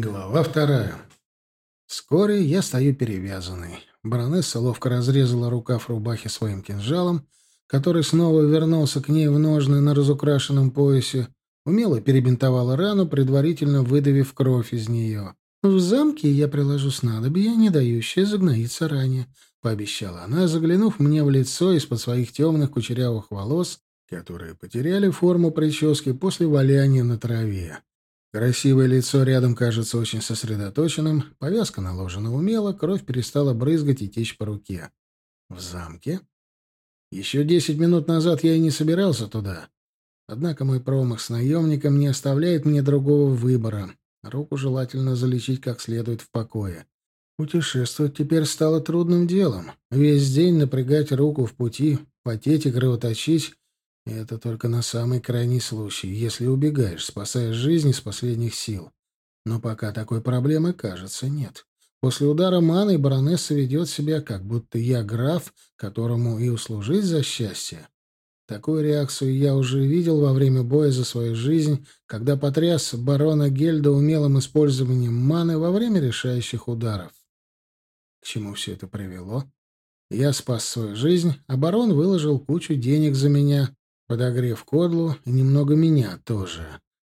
Глава вторая. Вскоре я стою перевязанный. Баронесса ловко разрезала рукав рубахи своим кинжалом, который снова вернулся к ней в ножны на разукрашенном поясе, умело перебинтовала рану, предварительно выдавив кровь из нее. «В замке я приложу снадобье, не дающее загноиться ранее», — пообещала она, заглянув мне в лицо из-под своих темных кучерявых волос, которые потеряли форму прически после валяния на траве. Красивое лицо рядом кажется очень сосредоточенным, повязка наложена умело, кровь перестала брызгать и течь по руке. В замке? Еще десять минут назад я и не собирался туда. Однако мой промах с наемником не оставляет мне другого выбора. Руку желательно залечить как следует в покое. Путешествовать теперь стало трудным делом. Весь день напрягать руку в пути, потеть и кровоточить это только на самый крайний случай, если убегаешь, спасая жизнь из последних сил. Но пока такой проблемы, кажется, нет. После удара маной баронесса ведет себя, как будто я граф, которому и услужить за счастье. Такую реакцию я уже видел во время боя за свою жизнь, когда потряс барона Гельда умелым использованием маны во время решающих ударов. К чему все это привело? Я спас свою жизнь, а барон выложил кучу денег за меня, подогрев Кодлу и немного меня тоже,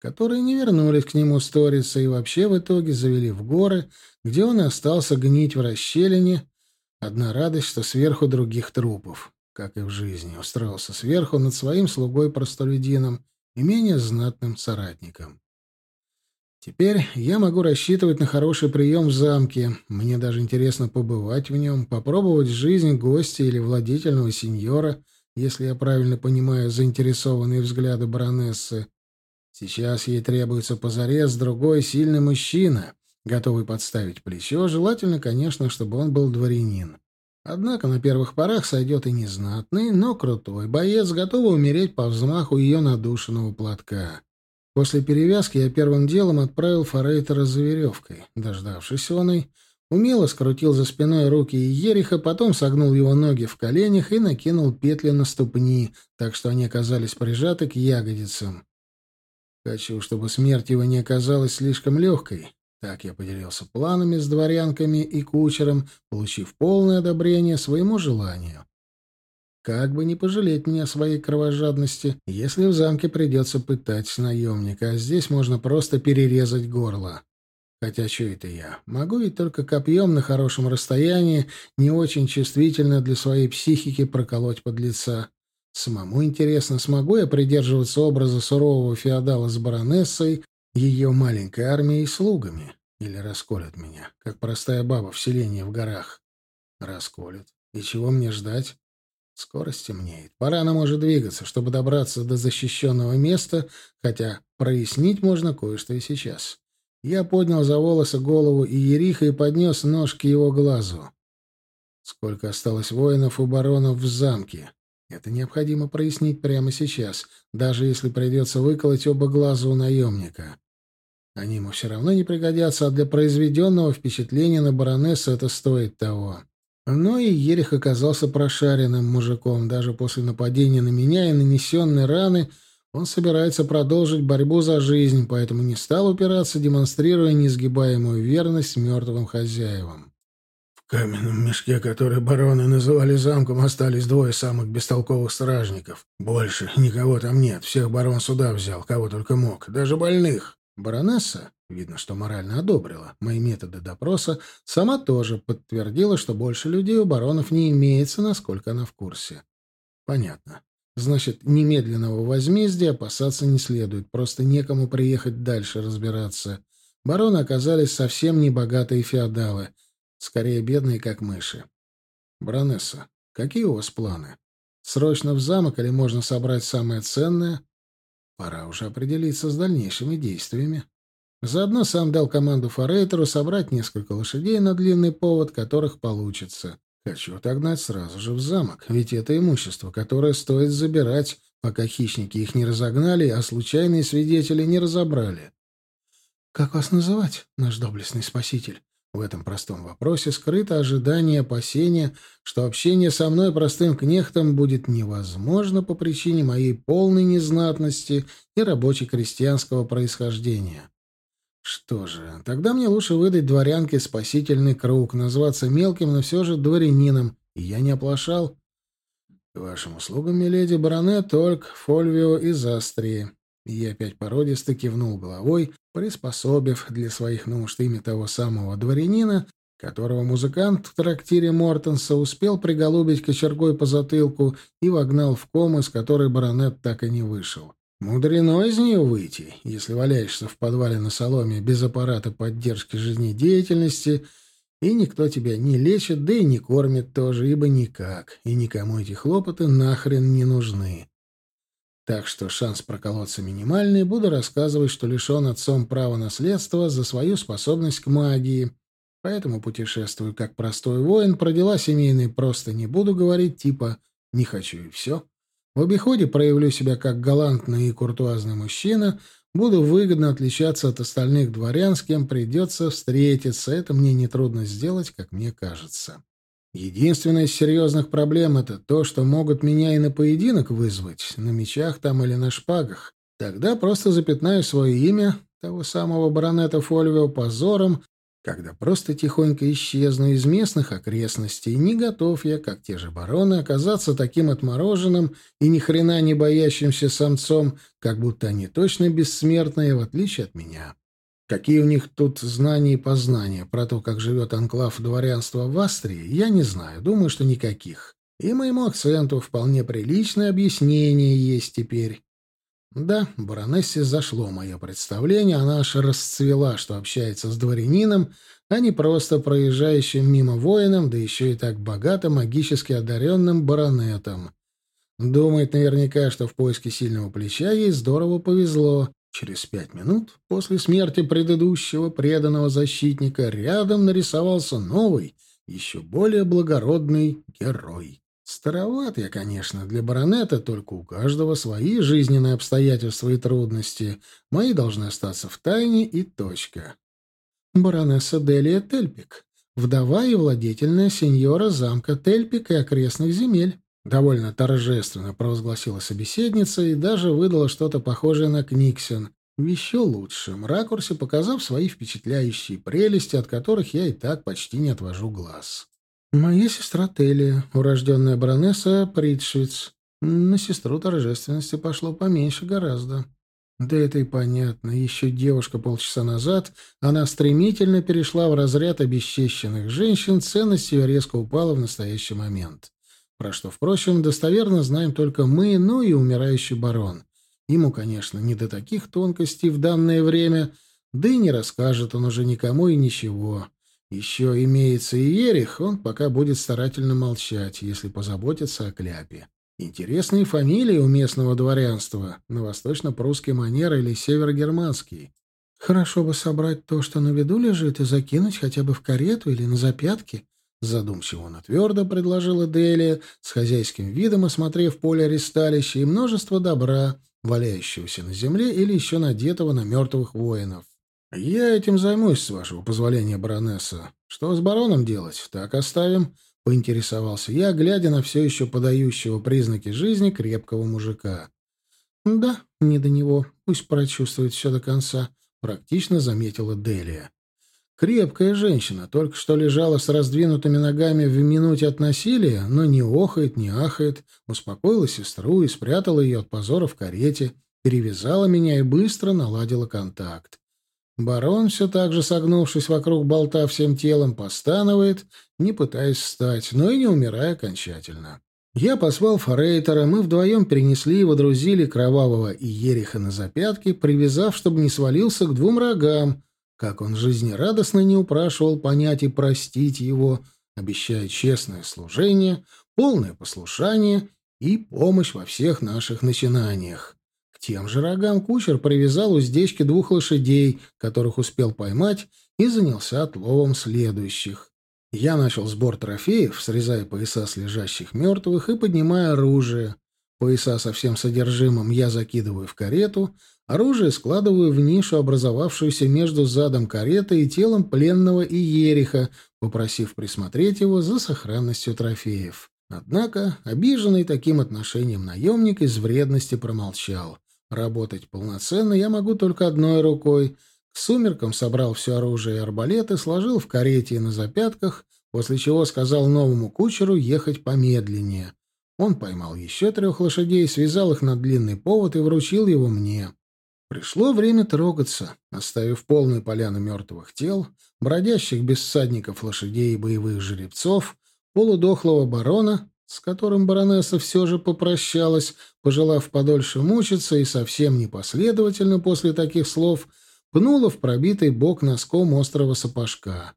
которые не вернулись к нему сториться и вообще в итоге завели в горы, где он остался гнить в расщелине. Одна радость, что сверху других трупов, как и в жизни, устроился сверху над своим слугой-простолюдином и менее знатным соратником. Теперь я могу рассчитывать на хороший прием в замке. Мне даже интересно побывать в нем, попробовать жизнь гостя или владетельного сеньора — если я правильно понимаю заинтересованные взгляды баронессы. Сейчас ей требуется позарез другой сильный мужчина, готовый подставить плечо, желательно, конечно, чтобы он был дворянин. Однако на первых порах сойдет и незнатный, но крутой боец, готовый умереть по взмаху ее надушенного платка. После перевязки я первым делом отправил Форейтера за веревкой. Дождавшись оной, Умело скрутил за спиной руки Ериха, потом согнул его ноги в коленях и накинул петли на ступни, так что они оказались прижаты к ягодицам. Хочу, чтобы смерть его не оказалась слишком легкой. Так я поделился планами с дворянками и кучером, получив полное одобрение своему желанию. Как бы не пожалеть мне о своей кровожадности, если в замке придется пытать наемника, а здесь можно просто перерезать горло. Хотя что это я? Могу ведь только копьем на хорошем расстоянии, не очень чувствительно для своей психики проколоть под лица. Самому интересно, смогу я придерживаться образа сурового феодала с баронессой, ее маленькой армией и слугами? Или расколят меня, как простая баба в селении в горах? Расколят. И чего мне ждать? Скоро стемнеет. Пора нам может двигаться, чтобы добраться до защищенного места, хотя прояснить можно кое-что и сейчас. Я поднял за волосы голову и Ериха и поднес нож к его глазу. Сколько осталось воинов у баронов в замке? Это необходимо прояснить прямо сейчас, даже если придется выколоть оба глаза у наемника. Они ему все равно не пригодятся, а для произведенного впечатления на баронессу это стоит того. Но и Ерих оказался прошаренным мужиком. Даже после нападения на меня и нанесенной раны — он собирается продолжить борьбу за жизнь, поэтому не стал упираться, демонстрируя несгибаемую верность мертвым хозяевам. В каменном мешке, который бароны называли замком, остались двое самых бестолковых стражников. Больше никого там нет. Всех барон сюда взял, кого только мог. Даже больных. Баронесса, видно, что морально одобрила мои методы допроса, сама тоже подтвердила, что больше людей у баронов не имеется, насколько она в курсе. Понятно. Значит, немедленного возмездия опасаться не следует, просто некому приехать дальше разбираться. Бароны оказались совсем не богатые феодалы, скорее бедные, как мыши. Баронесса, какие у вас планы? Срочно в замок или можно собрать самое ценное? Пора уже определиться с дальнейшими действиями. Заодно сам дал команду Форейтеру собрать несколько лошадей на длинный повод, которых получится. Хочу отогнать сразу же в замок, ведь это имущество, которое стоит забирать, пока хищники их не разогнали, а случайные свидетели не разобрали. «Как вас называть, наш доблестный спаситель?» В этом простом вопросе скрыто ожидание и опасение, что общение со мной простым кнехтом будет невозможно по причине моей полной незнатности и рабоче-крестьянского происхождения. Что же, тогда мне лучше выдать дворянке спасительный круг, назваться мелким, но все же дворянином, и я не оплошал. К вашим услугам, миледи, баронет, Ольг, Фольвио и Застрии. Я опять породисто кивнул головой, приспособив для своих нужд имя того самого дворянина, которого музыкант в трактире Мортенса успел приголубить кочергой по затылку и вогнал в кому, из которой баронет так и не вышел. Мудрено из нее выйти, если валяешься в подвале на соломе без аппарата поддержки жизнедеятельности, и никто тебя не лечит, да и не кормит тоже, ибо никак, и никому эти хлопоты нахрен не нужны. Так что шанс проколоться минимальный, буду рассказывать, что лишен отцом права наследства за свою способность к магии, поэтому путешествую как простой воин, про дела семейные просто не буду говорить, типа «не хочу и все». В обиходе проявлю себя как галантный и куртуазный мужчина, буду выгодно отличаться от остальных дворян, с кем придется встретиться. Это мне нетрудно сделать, как мне кажется. Единственная из серьезных проблем — это то, что могут меня и на поединок вызвать, на мечах там или на шпагах. Тогда просто запятнаю свое имя, того самого баронета Фольвио, позором, когда просто тихонько исчезну из местных окрестностей, не готов я, как те же бароны, оказаться таким отмороженным и ни хрена не боящимся самцом, как будто они точно бессмертные, в отличие от меня. Какие у них тут знания и познания про то, как живет анклав дворянства в Австрии, я не знаю, думаю, что никаких. И моему акценту вполне приличное объяснение есть теперь. Да, баронессе зашло мое представление, она аж расцвела, что общается с дворянином, а не просто проезжающим мимо воином, да еще и так богато магически одаренным баронетом. Думает наверняка, что в поиске сильного плеча ей здорово повезло. Через пять минут после смерти предыдущего преданного защитника рядом нарисовался новый, еще более благородный герой. Староват я, конечно, для баронета, только у каждого свои жизненные обстоятельства и трудности. Мои должны остаться в тайне и точка. Баронесса Делия Тельпик, вдова и владетельная сеньора замка Тельпик и окрестных земель. Довольно торжественно провозгласила собеседница и даже выдала что-то похожее на Книксен, в еще лучшем ракурсе показав свои впечатляющие прелести, от которых я и так почти не отвожу глаз. Моя сестра Телия, урожденная баронесса Притшвиц. На сестру торжественности пошло поменьше гораздо. Да это и понятно. Еще девушка полчаса назад, она стремительно перешла в разряд обесчещенных женщин, ценность ее резко упала в настоящий момент. Про что, впрочем, достоверно знаем только мы, ну и умирающий барон. Ему, конечно, не до таких тонкостей в данное время, да и не расскажет он уже никому и ничего. Еще имеется и Ерих, он пока будет старательно молчать, если позаботиться о кляпе. Интересные фамилии у местного дворянства, на восточно-прусский манер или северогерманский. Хорошо бы собрать то, что на виду лежит, и закинуть хотя бы в карету или на запятки. Задумчиво, но твердо предложила Делия, с хозяйским видом осмотрев поле аресталища и множество добра, валяющегося на земле или еще надетого на мертвых воинов. «Я этим займусь, с вашего позволения, баронесса. Что с бароном делать? Так оставим?» — поинтересовался я, глядя на все еще подающего признаки жизни крепкого мужика. «Да, не до него. Пусть прочувствует все до конца», — практично заметила Делия. Крепкая женщина, только что лежала с раздвинутыми ногами в минуте от насилия, но не охает, не ахает, успокоила сестру и спрятала ее от позора в карете, перевязала меня и быстро наладила контакт. Барон, все так же согнувшись вокруг болта всем телом, постанывает, не пытаясь встать, но и не умирая окончательно. Я позвал Форейтера, мы вдвоем перенесли и водрузили кровавого и ериха на запятки, привязав, чтобы не свалился к двум рогам, как он жизнерадостно не упрашивал понять и простить его, обещая честное служение, полное послушание и помощь во всех наших начинаниях. Тем же рогам кучер привязал уздечки двух лошадей, которых успел поймать, и занялся отловом следующих. Я начал сбор трофеев, срезая пояса с лежащих мертвых и поднимая оружие. Пояса со всем содержимым я закидываю в карету, оружие складываю в нишу, образовавшуюся между задом кареты и телом пленного и ериха, попросив присмотреть его за сохранностью трофеев. Однако, обиженный таким отношением наемник из вредности промолчал. Работать полноценно я могу только одной рукой. К сумеркам собрал все оружие и арбалеты, сложил в карете и на запятках, после чего сказал новому кучеру ехать помедленнее. Он поймал еще трех лошадей, связал их на длинный повод и вручил его мне. Пришло время трогаться, оставив полную поляну мертвых тел, бродящих без всадников лошадей и боевых жеребцов, полудохлого барона, с которым баронесса все же попрощалась, пожелав подольше мучиться и совсем непоследовательно после таких слов пнула в пробитый бок носком острого сапожка.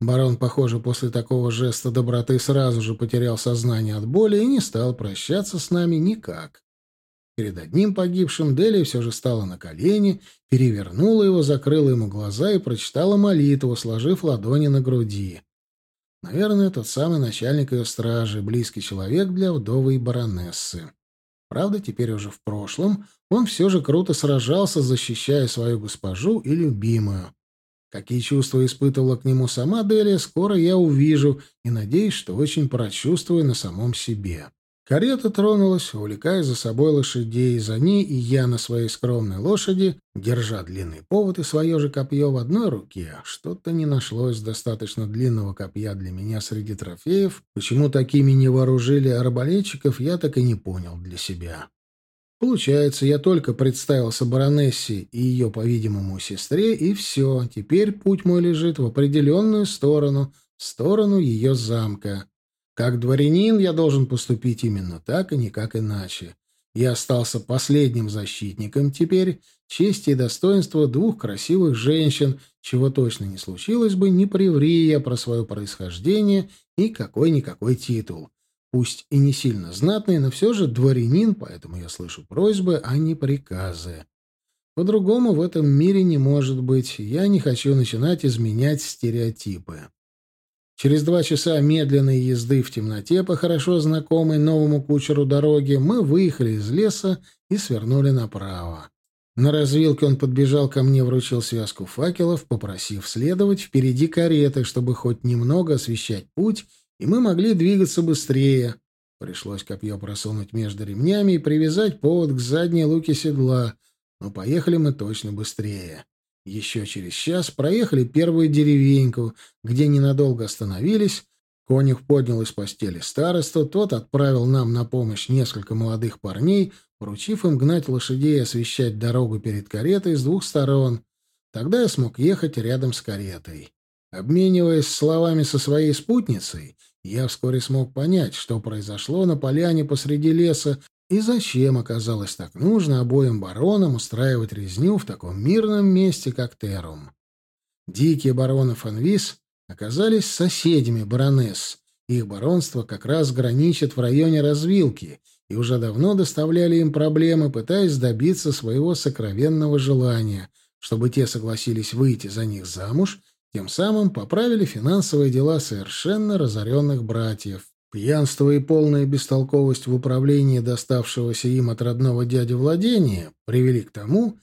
Барон, похоже, после такого жеста доброты сразу же потерял сознание от боли и не стал прощаться с нами никак. Перед одним погибшим Дели все же стала на колени, перевернула его, закрыла ему глаза и прочитала молитву, сложив ладони на груди. Наверное, тот самый начальник ее стражи, близкий человек для вдовы и баронессы. Правда, теперь уже в прошлом он все же круто сражался, защищая свою госпожу и любимую. Какие чувства испытывала к нему сама Делия, скоро я увижу и надеюсь, что очень прочувствую на самом себе. Карета тронулась, увлекая за собой лошадей, за ней и я на своей скромной лошади, держа длинный повод и свое же копье в одной руке. Что-то не нашлось достаточно длинного копья для меня среди трофеев. Почему такими не вооружили арбалетчиков, я так и не понял для себя. Получается, я только представился баронессе и ее, по-видимому, сестре, и все, теперь путь мой лежит в определенную сторону, в сторону ее замка. Как дворянин я должен поступить именно так и никак иначе. Я остался последним защитником теперь чести и достоинства двух красивых женщин, чего точно не случилось бы, не приври я про свое происхождение и какой-никакой титул. Пусть и не сильно знатный, но все же дворянин, поэтому я слышу просьбы, а не приказы. По-другому в этом мире не может быть. Я не хочу начинать изменять стереотипы. Через два часа медленной езды в темноте по хорошо знакомой новому кучеру дороге мы выехали из леса и свернули направо. На развилке он подбежал ко мне, вручил связку факелов, попросив следовать впереди кареты, чтобы хоть немного освещать путь, и мы могли двигаться быстрее. Пришлось копье просунуть между ремнями и привязать повод к задней луке седла, но поехали мы точно быстрее. Еще через час проехали первую деревеньку, где ненадолго остановились. Конюх поднял из постели старосту, тот отправил нам на помощь несколько молодых парней, поручив им гнать лошадей и освещать дорогу перед каретой с двух сторон. Тогда я смог ехать рядом с каретой. Обмениваясь словами со своей спутницей, я вскоре смог понять, что произошло на поляне посреди леса и зачем оказалось так нужно обоим баронам устраивать резню в таком мирном месте, как Терум? Дикие бароны Фанвис оказались соседями баронесс. Их баронство как раз граничит в районе развилки и уже давно доставляли им проблемы, пытаясь добиться своего сокровенного желания, чтобы те согласились выйти за них замуж, тем самым поправили финансовые дела совершенно разоренных братьев. Пьянство и полная бестолковость в управлении доставшегося им от родного дяди владения привели к тому,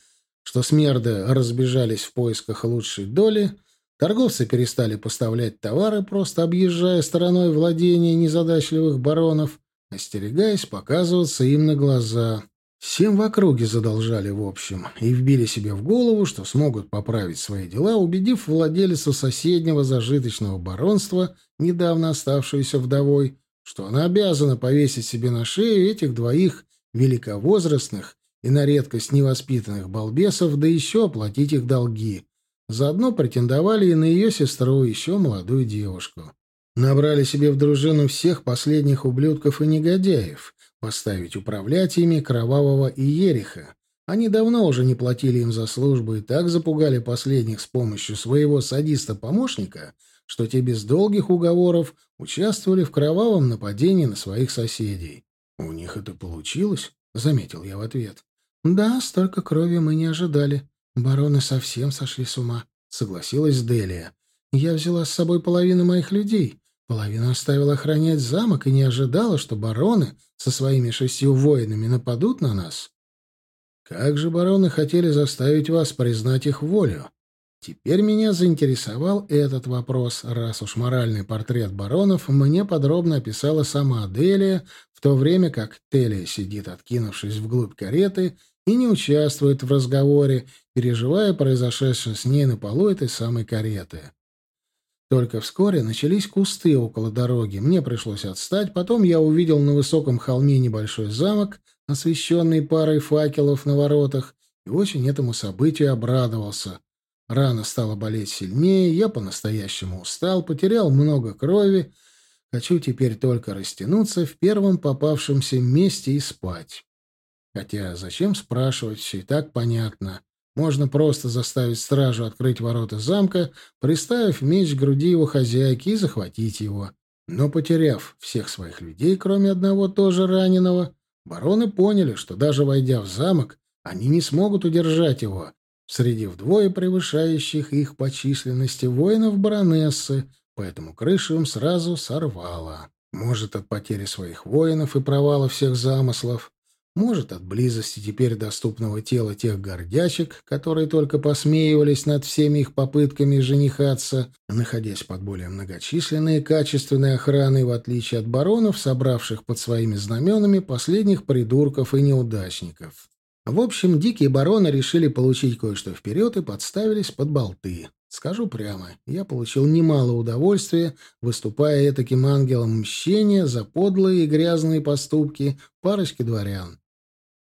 что смерды разбежались в поисках лучшей доли, торговцы перестали поставлять товары, просто объезжая стороной владения незадачливых баронов, остерегаясь показываться им на глаза. Всем в округе задолжали в общем и вбили себе в голову, что смогут поправить свои дела, убедив владелицу соседнего зажиточного баронства, недавно оставшуюся вдовой, что она обязана повесить себе на шею этих двоих великовозрастных и на редкость невоспитанных балбесов, да еще оплатить их долги. Заодно претендовали и на ее сестру, еще молодую девушку. Набрали себе в дружину всех последних ублюдков и негодяев, поставить управлять ими Кровавого и Ериха. Они давно уже не платили им за службу и так запугали последних с помощью своего садиста-помощника — что те без долгих уговоров участвовали в кровавом нападении на своих соседей. «У них это получилось?» — заметил я в ответ. «Да, столько крови мы не ожидали. Бароны совсем сошли с ума», — согласилась Делия. «Я взяла с собой половину моих людей, половину оставила охранять замок и не ожидала, что бароны со своими шестью воинами нападут на нас». «Как же бароны хотели заставить вас признать их волю?» Теперь меня заинтересовал этот вопрос, раз уж моральный портрет баронов мне подробно описала сама Делия, в то время как Телия сидит, откинувшись вглубь кареты, и не участвует в разговоре, переживая произошедшее с ней на полу этой самой кареты. Только вскоре начались кусты около дороги. Мне пришлось отстать. Потом я увидел на высоком холме небольшой замок, освещенный парой факелов на воротах, и очень этому событию обрадовался. Рана стала болеть сильнее, я по-настоящему устал, потерял много крови. Хочу теперь только растянуться в первом попавшемся месте и спать. Хотя зачем спрашивать, все и так понятно. Можно просто заставить стражу открыть ворота замка, приставив меч к груди его хозяйки и захватить его. Но потеряв всех своих людей, кроме одного тоже раненого, бароны поняли, что даже войдя в замок, они не смогут удержать его. Среди вдвое превышающих их по численности воинов баронессы, поэтому крышу им сразу сорвало. Может, от потери своих воинов и провала всех замыслов, может, от близости теперь доступного тела тех гордячек, которые только посмеивались над всеми их попытками женихаться, находясь под более многочисленной и качественной охраной, в отличие от баронов, собравших под своими знаменами последних придурков и неудачников. В общем, дикие бароны решили получить кое-что вперед и подставились под болты. Скажу прямо, я получил немало удовольствия, выступая этаким ангелом мщения за подлые и грязные поступки парочки дворян.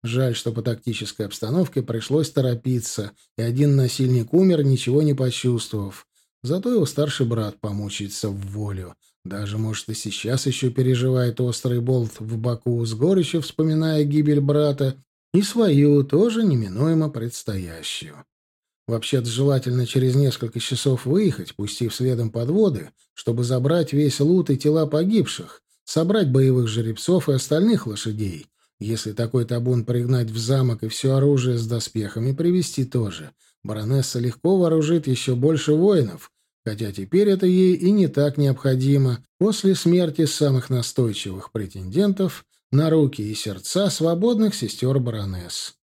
Жаль, что по тактической обстановке пришлось торопиться, и один насильник умер, ничего не почувствовав. Зато его старший брат помучается в волю. Даже, может, и сейчас еще переживает острый болт в боку, с горечью вспоминая гибель брата и свою, тоже неминуемо предстоящую. Вообще-то желательно через несколько часов выехать, пустив следом подводы, чтобы забрать весь лут и тела погибших, собрать боевых жеребцов и остальных лошадей, если такой табун пригнать в замок и все оружие с доспехами привезти тоже, баронесса легко вооружит еще больше воинов, хотя теперь это ей и не так необходимо после смерти самых настойчивых претендентов на руки и сердца свободных сестер баронесс.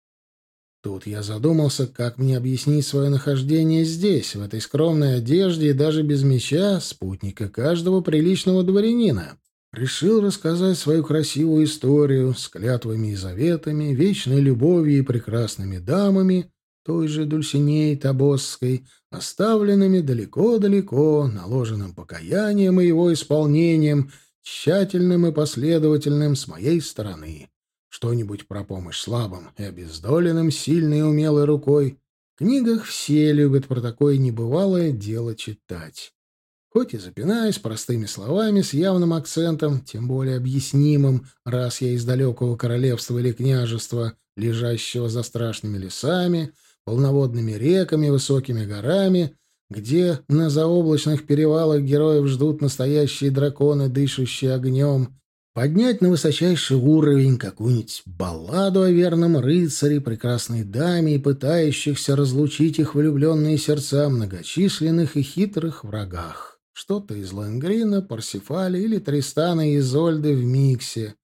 Тут я задумался, как мне объяснить свое нахождение здесь, в этой скромной одежде и даже без меча, спутника каждого приличного дворянина. Решил рассказать свою красивую историю с клятвами и заветами, вечной любовью и прекрасными дамами, той же Дульсинеей Табосской, оставленными далеко-далеко, наложенным покаянием и его исполнением, тщательным и последовательным с моей стороны. Что-нибудь про помощь слабым и обездоленным сильной и умелой рукой. В книгах все любят про такое небывалое дело читать. Хоть и запинаясь простыми словами с явным акцентом, тем более объяснимым, раз я из далекого королевства или княжества, лежащего за страшными лесами, полноводными реками, высокими горами, где на заоблачных перевалах героев ждут настоящие драконы, дышащие огнем, поднять на высочайший уровень какую-нибудь балладу о верном рыцаре, прекрасной даме и пытающихся разлучить их влюбленные сердца многочисленных и хитрых врагах. Что-то из Лангрина, Парсифаля или Тристана и Изольды в миксе.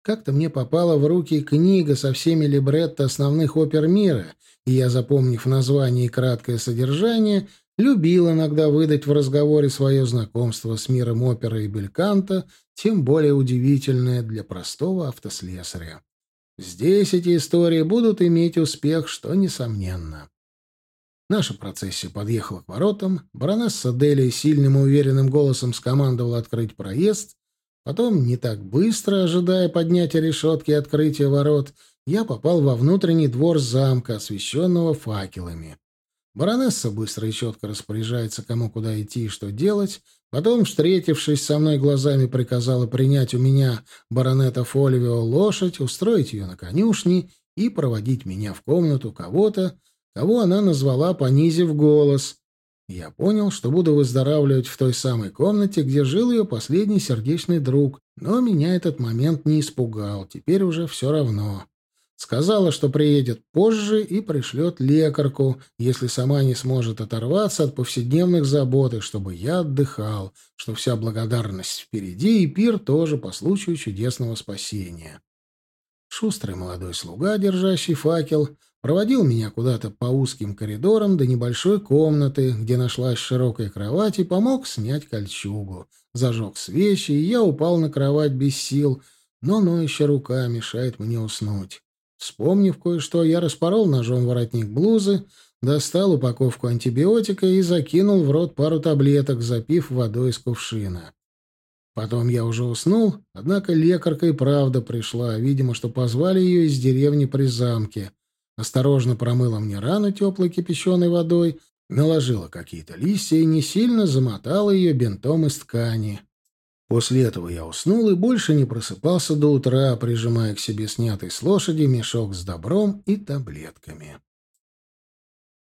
Как-то мне попала в руки книга со всеми либретто основных опер мира, и я, запомнив название и краткое содержание, любил иногда выдать в разговоре свое знакомство с миром оперы и бельканта, тем более удивительное для простого автослесаря. Здесь эти истории будут иметь успех, что несомненно. Наша процессия подъехала к воротам, баронесса Делия сильным и уверенным голосом скомандовала открыть проезд, потом, не так быстро, ожидая поднятия решетки и открытия ворот, я попал во внутренний двор замка, освещенного факелами. Баронесса быстро и четко распоряжается, кому куда идти и что делать, потом, встретившись со мной глазами, приказала принять у меня баронета Фоливио лошадь, устроить ее на конюшне и проводить меня в комнату кого-то, кого она назвала, понизив голос. Я понял, что буду выздоравливать в той самой комнате, где жил ее последний сердечный друг, но меня этот момент не испугал, теперь уже все равно. Сказала, что приедет позже и пришлет лекарку, если сама не сможет оторваться от повседневных забот, и чтобы я отдыхал, что вся благодарность впереди, и пир тоже по случаю чудесного спасения. Шустрый молодой слуга, держащий факел, Проводил меня куда-то по узким коридорам до небольшой комнаты, где нашлась широкая кровать, и помог снять кольчугу. Зажег свечи, и я упал на кровать без сил, но ноющая рука мешает мне уснуть. Вспомнив кое-что, я распорол ножом воротник блузы, достал упаковку антибиотика и закинул в рот пару таблеток, запив водой из кувшина. Потом я уже уснул, однако лекарка и правда пришла, видимо, что позвали ее из деревни при замке. Осторожно промыла мне рану теплой кипяченой водой, наложила какие-то листья и не сильно замотала ее бинтом из ткани. После этого я уснул и больше не просыпался до утра, прижимая к себе снятый с лошади мешок с добром и таблетками.